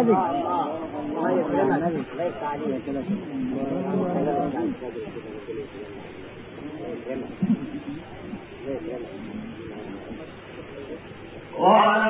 النبي. قال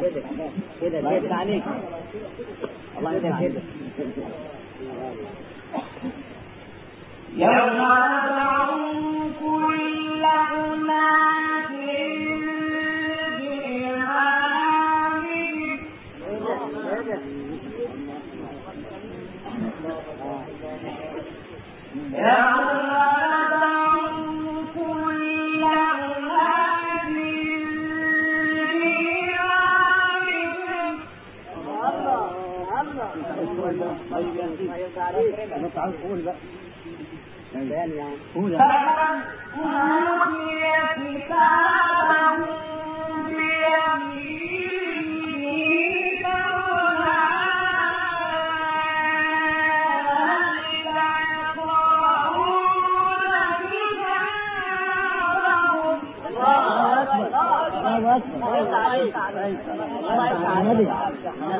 Yeah, yeah. yeah. نطلع قول بقى. يعني يعني. قول فمن أوتي كتابه بيمينه الله أكبر. الله عليك الله عليك الله يفتح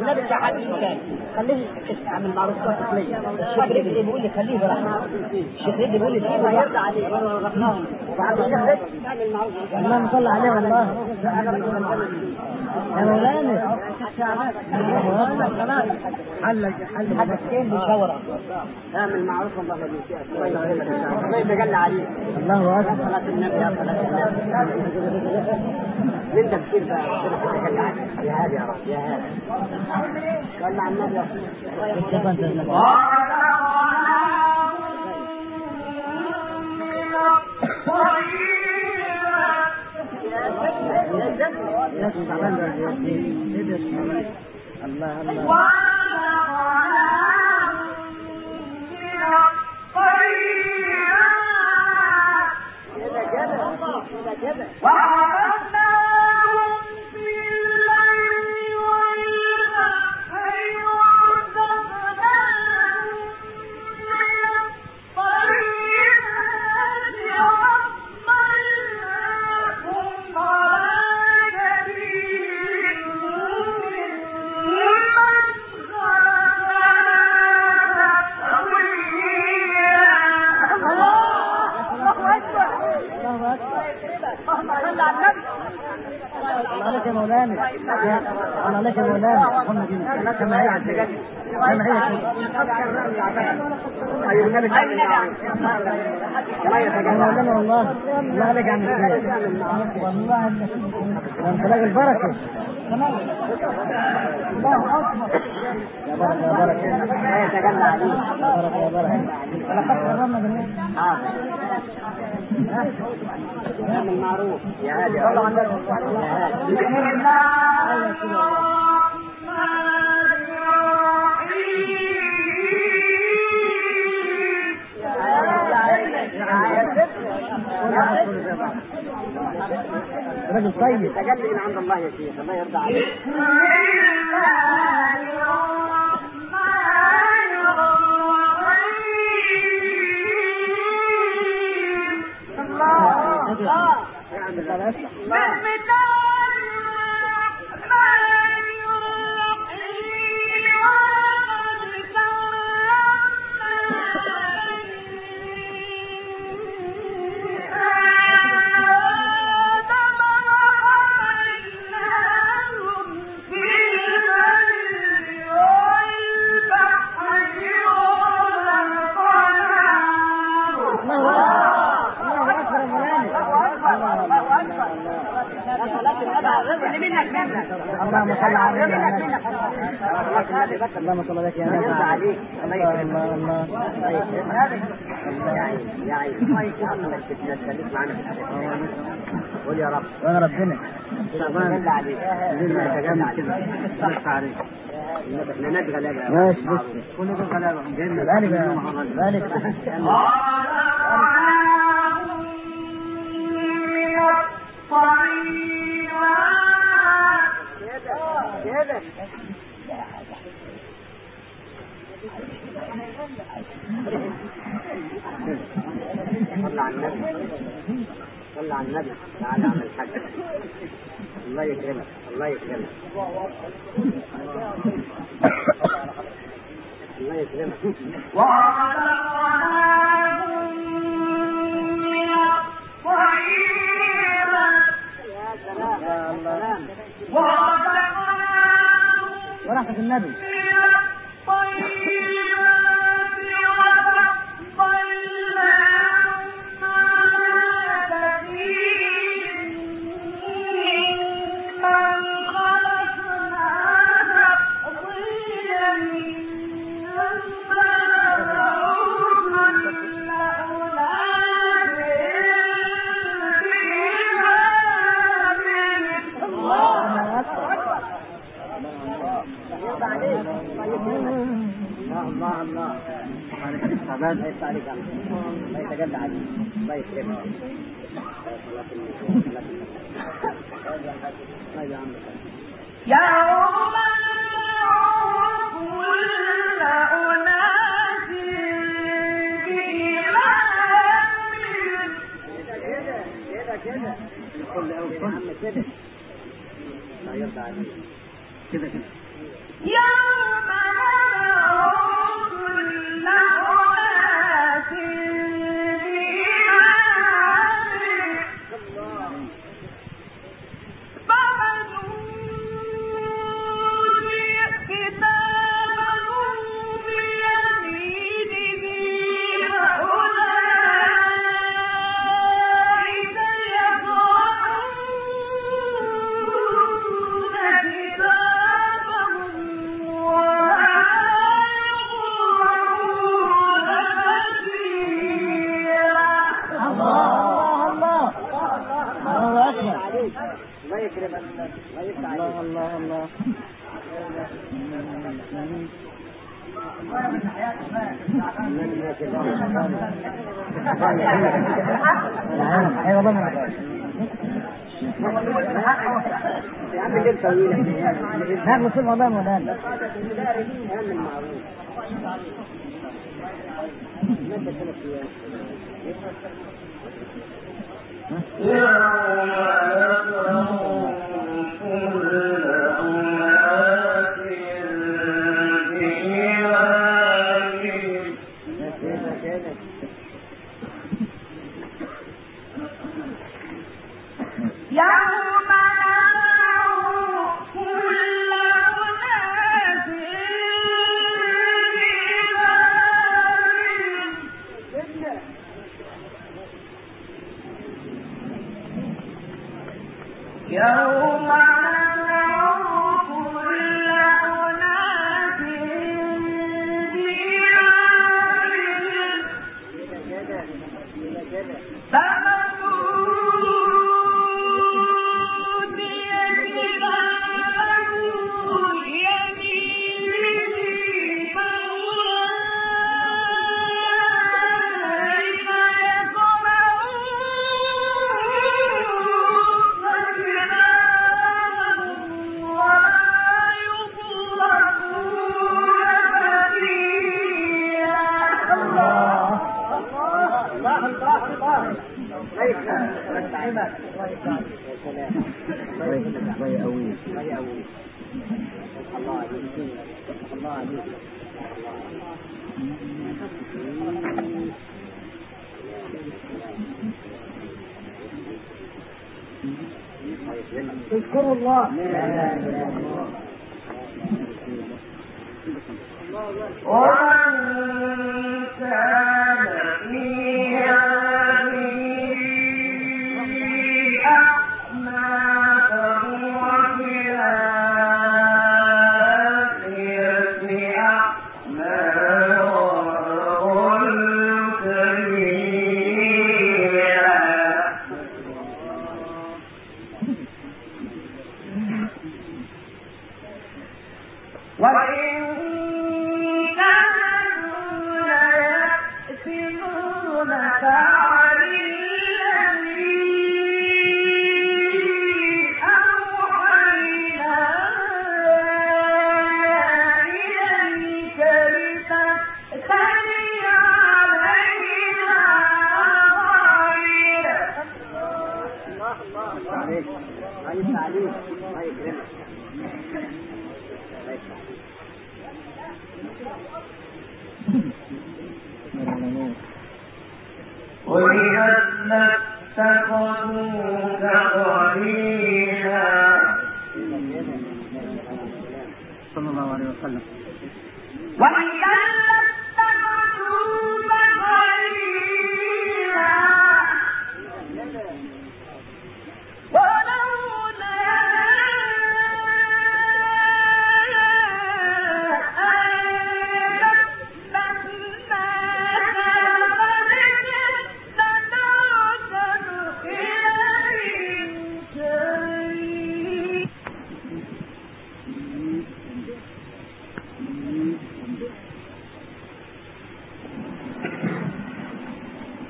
النبي في حد كان خليه يعمل معروف تقليد الشيخ رجلي بيقول لي خليه براحته الشيخ رجلي بيقول لي سيبه يرضى عليه وبعد الشيخ رجلي يعمل معروف عليه والله يا مولانا حلك حل حد كين بيشاور اعمل معروف الله الله يتجلى عليك الله أكبر. صلاة النبي يا صلاة النبي من تفكير بقى ربنا يتجلى عليك يا هادي يا رب يا هادي صلى على النبي يا الله. الله كده يا مولانا والله الله عليك عن والله انت راجل بركه الله أكبر. يا بركه يا بركه لا يتجلى عليك يا بركه يا بركه ولقد كرمنا بالنبي اعمل معروف يا هادي. يا هادي رجل طيب. تجلي من عند الله يا شيخ الله يرضى عليك الله. الله الله. يا رب وانا ربنا تجمع كده عليك ماشي بس كل دول ذلك كده صلى على النبي. صلى على النبي تعالى اعمل حاجة. الله يكرمك الله يكرمك. الله يكرمك. يا سلام. يا سلام النبي. ما يطلع عليك ما يتجلى عليك. الله يكرمك. الله يا عم يوم كل أناس بإمامهم كده كده كده كده كده عم اعمل معروف اذكروا الله. ومن كان فَسَاءَ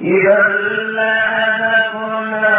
إذا لأذقناه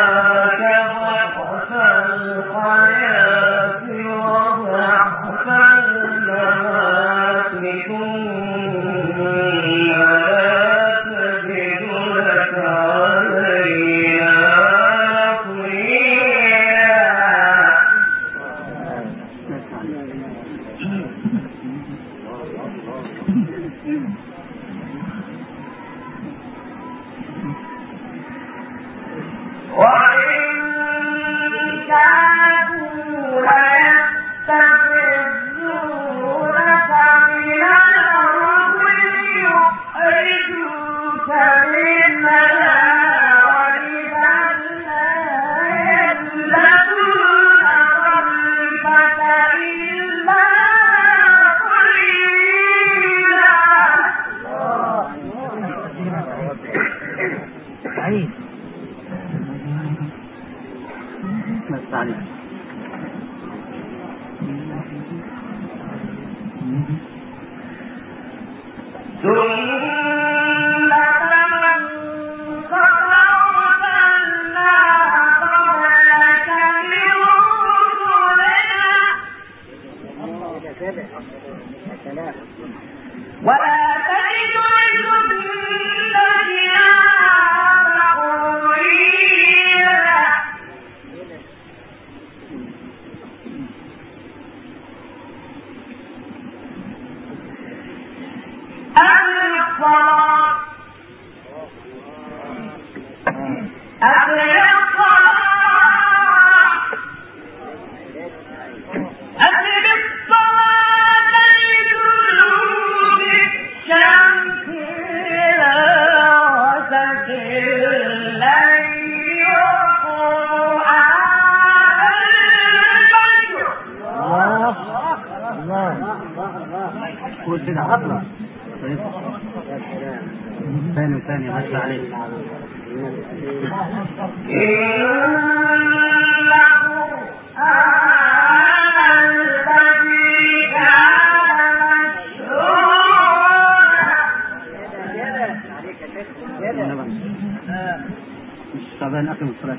أن أقيموا الصلاة.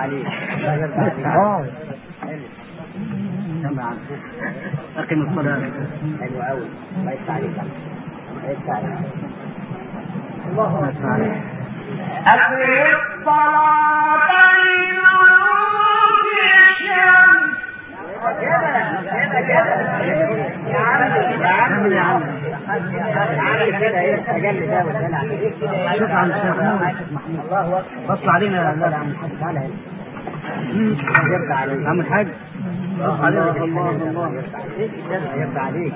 عليه أقم الصلاة. حلو أوي ما يدفع عليك ما يدفع عليك الله أقم الصلاة. لدلوك الشمس كده كده كده بطل علينا لا لا عم الحاج الله الله الله عليك يرضى عليك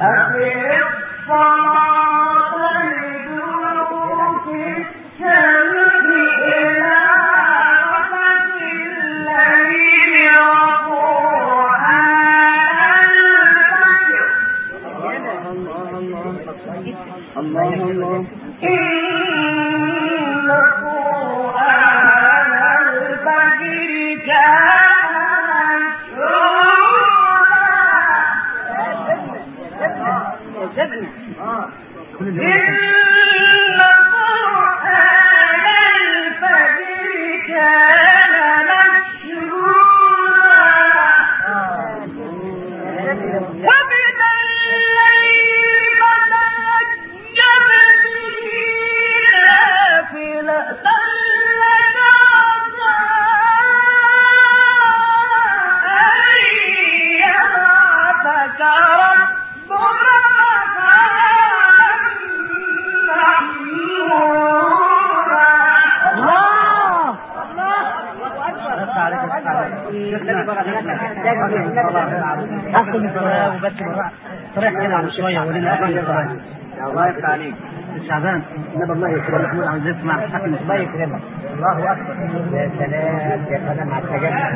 أقم الصلاة لدلوك الشمس. Yeah. شوية ولنا الله يفتح عليك. شعبان نبى الله يكرمك محمود عاوز يسمع حكم الله يكرمك. الله أكبر يا سلام يا سلام على التجمع.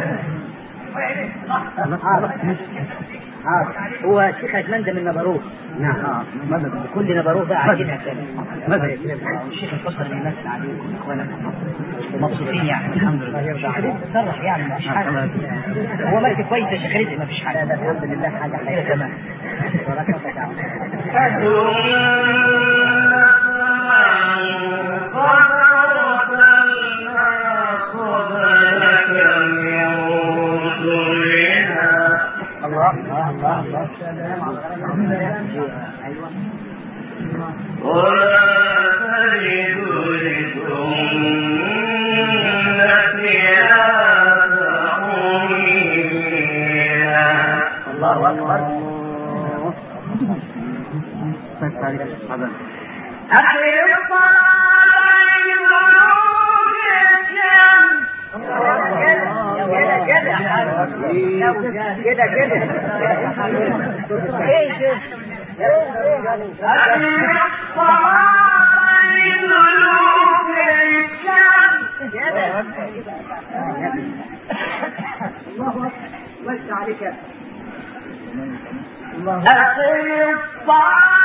هو الشيخ عثمان ده من نبروه. نعم. مدد. كل نبروه بقى عايزينها كده. الشيخ الفصل اللي يمثل عليكم اخوانا مبسوطين يعني الحمد لله. الشيخ رزق صرح يعني ما فيش حاجة. هو ماشي كويس يا شيخ ما فيش حاجة. الحمد لله حاجة حلوة. كمان الله الله. الله الله بس عليك حاضر كده كده إيه الله عليك سلام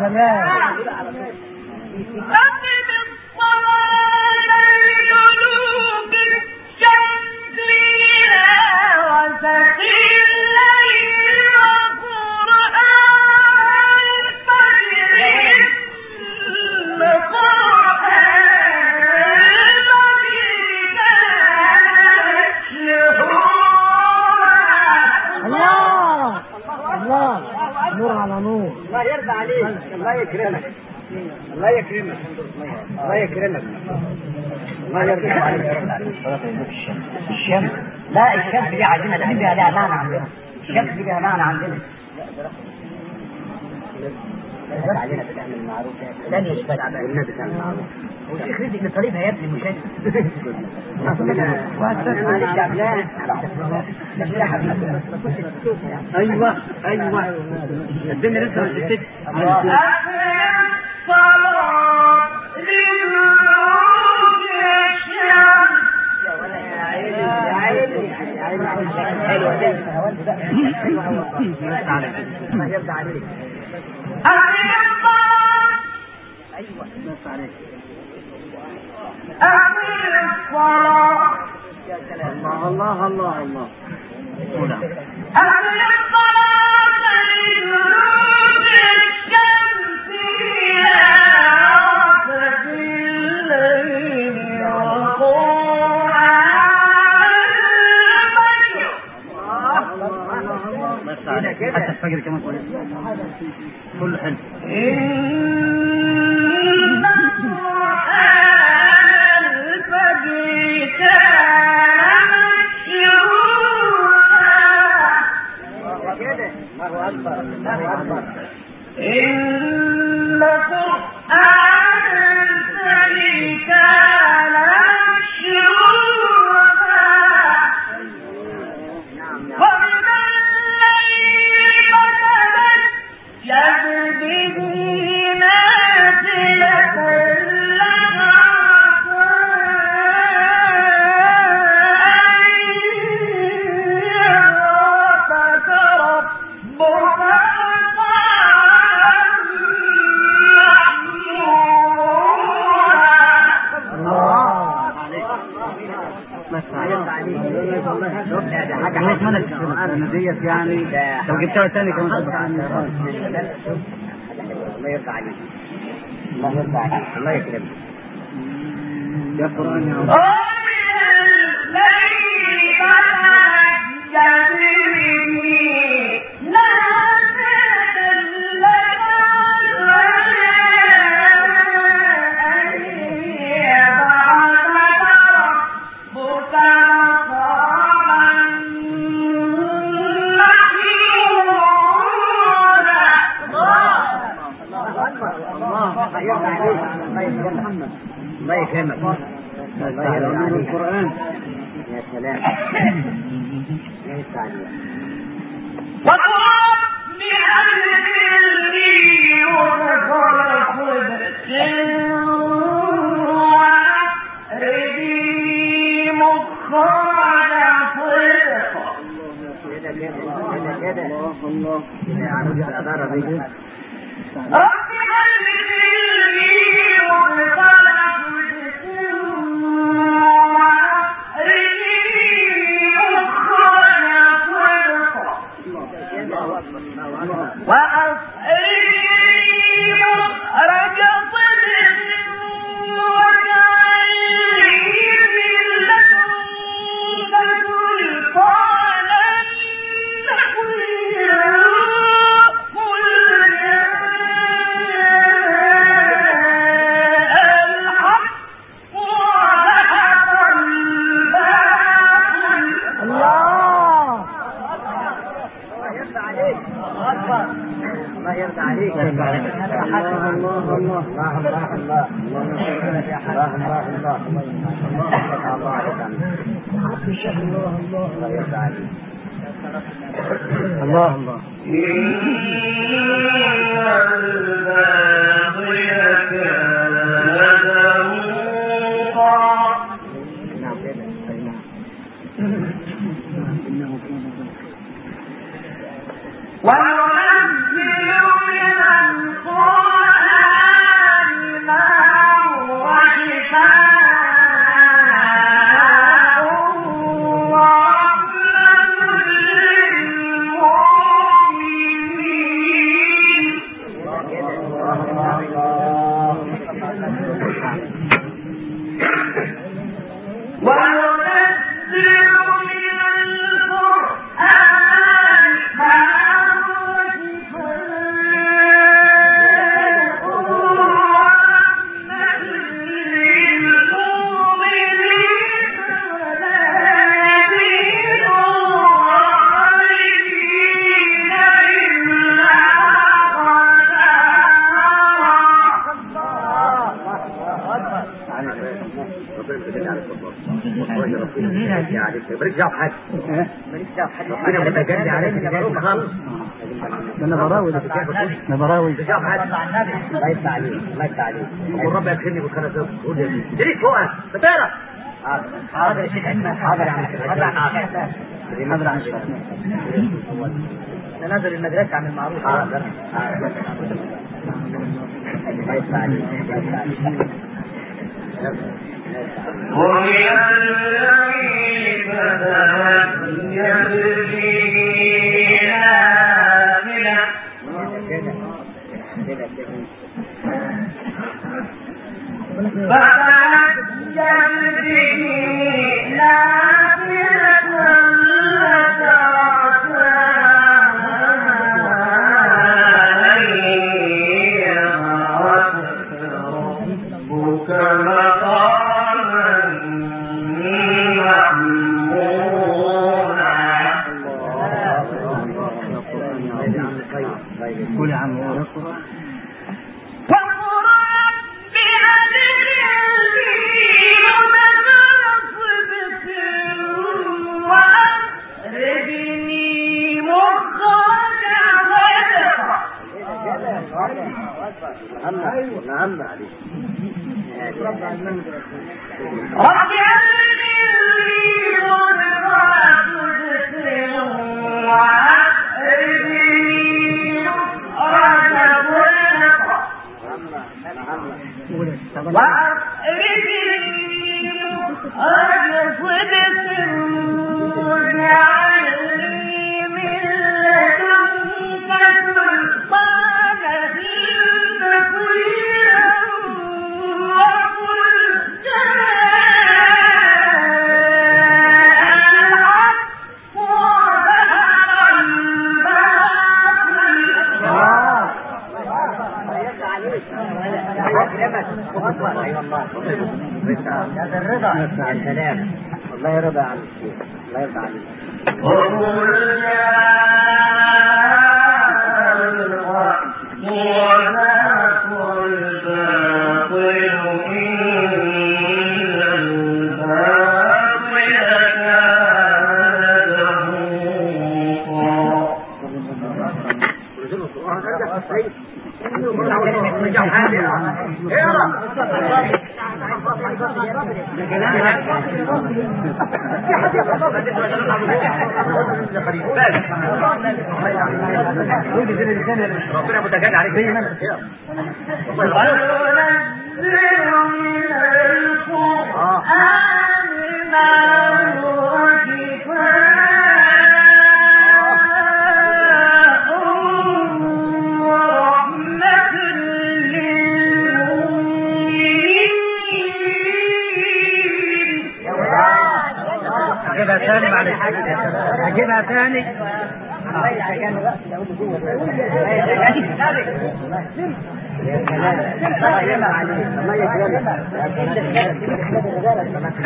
الله نور على نور الله يرضى عليك الله يكرمك الله يكرمك الله يكرمك الله يرضى عليك الشمس لا الشمس دي دي فيها لها معنى عندنا الشمس دي فيها معنى عندنا علينا بتعمل المعروف لن يشفى والنبي تعمل معروف والشيخ رزق اللي طالبها يا ابني مش معلش يا عبلان أيوه أيوه. الدنيا لسه ما شفتش. الله يرضى عليك الله الله الله الله بس عليك حتى الفجر كمان كويس كله حلو إن يعني لو جبتها تاني كمان الله يرضى عليك الله يرضى عليك الله يكرمك. يا قرآن يا النبراوي اللي نبراوي بيجاوب حد الله يفتح عليك الله عليه عليك والرب يدخلني بالخلاص ده قول يا ابني ليه فوقك بتقرا حاضر يا شيخ عندنا. حاضر يا حاضر عن تنازل المدرسة عن المعروف. حاضر الله يفتح عليك الله يفتح عليك قل يا الذي بدأت فأتيا به ربنا متجاد عليك. زي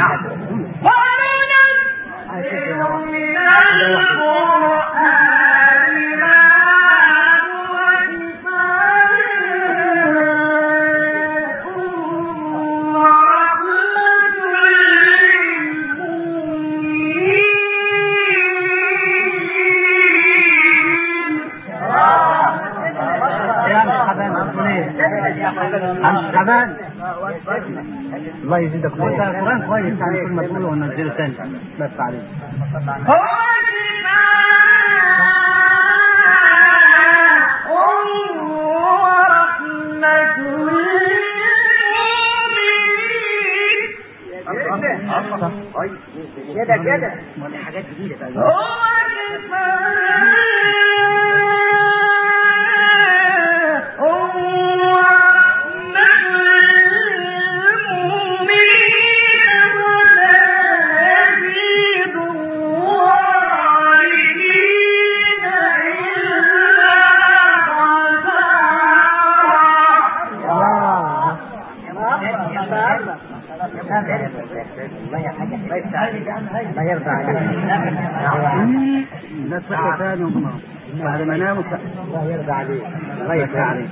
وننزل حبان الله يزيدك خير. القران كويس. يعني كل ما تقوله وننزله ثاني بس عليك. كده كده دي حاجات جديدة. بقى الله يرضى ثاني وهم بعد ما يرضى عليك. الله يرضى عليك.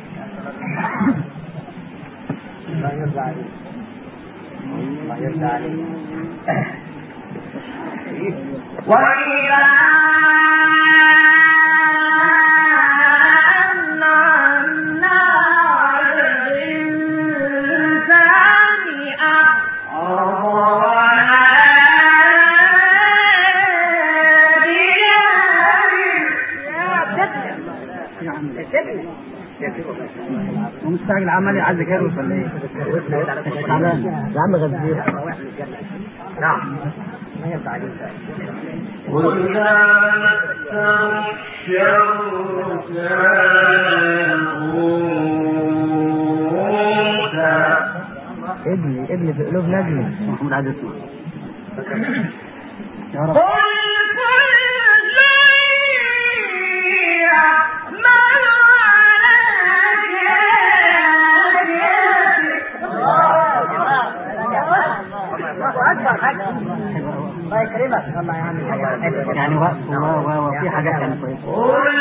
الله يرضى عليك. الله يرضى وإذا ومستعجل عمال عايز يكروس ولا إيه؟ يا عم غزير. نعم. ابني ابني في قلوب نجمي. محمود عايز يسمع يا رب. الله يكرمك. الله يعمل حاجة يعني وفي حاجات يعني كويسة. قل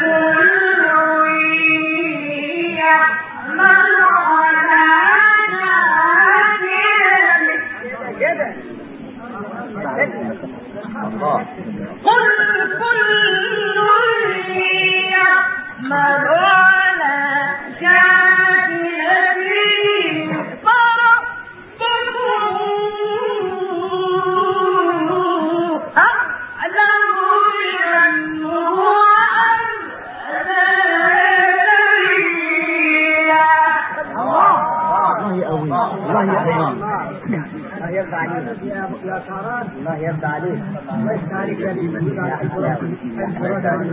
كل يعمل الله يرضى عليك الله يرضى عليك الله يفتح عليك الله يرضى عليك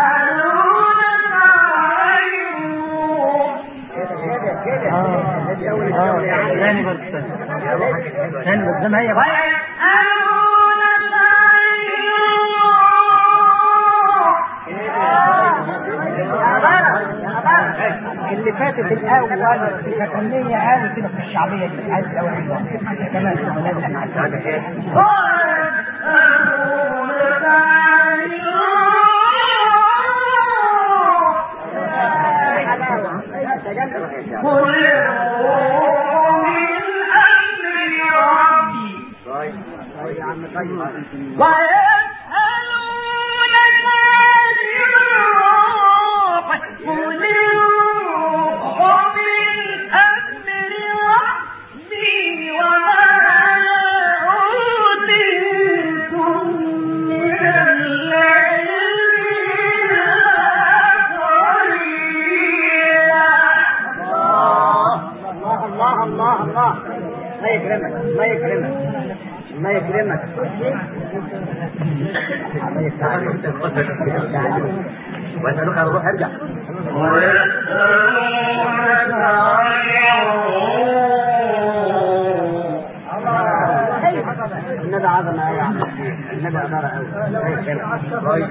ويسألونك عن آه آه عم. ثاني ثاني ثاني بس زي ما هي بقى اللي فاتت الأول فنية قوي كده في الشعبية دي. عايز حلوة كمان لازم نعدي الله يكرمك واسالك الروح أرجع. النبي عظمة يا عم. النبي عباره قوي